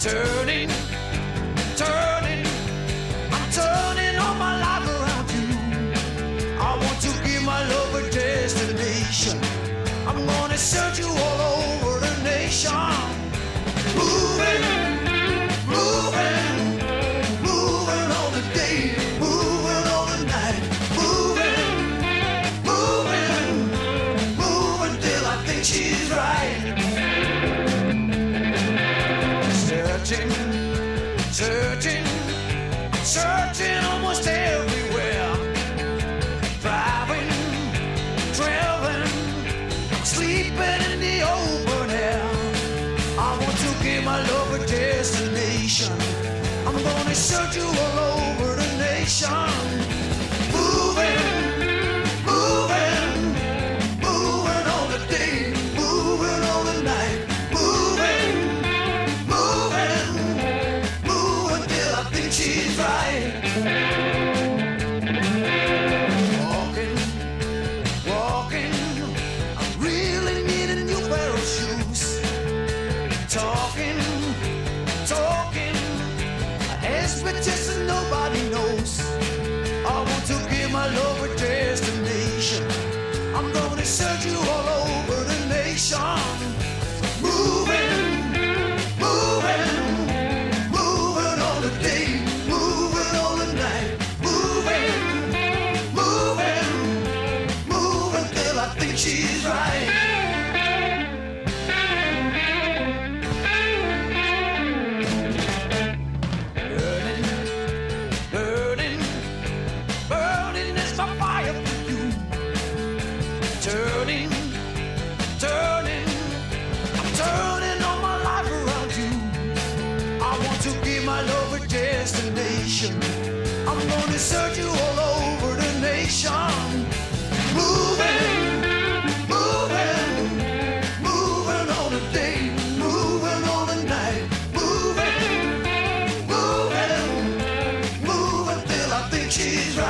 turning, turning, I'm turning all my life around you. I want to give my love a destination. I'm gonna search you all over the nation. Moving, moving. She's right. Searching, searching almost everywhere. Driving, traveling, sleeping in the open air. I want to give my love a destination. I'm gonna search you all over the nation. I'm gonna search you all over the nation. Moving, moving, moving all the day, moving all the night, moving, moving, moving till I think she's right. Over destination. I'm gonna search you all over the nation. Moving, moving, moving on the day, moving on the night, moving, moving, moving till I think she's right.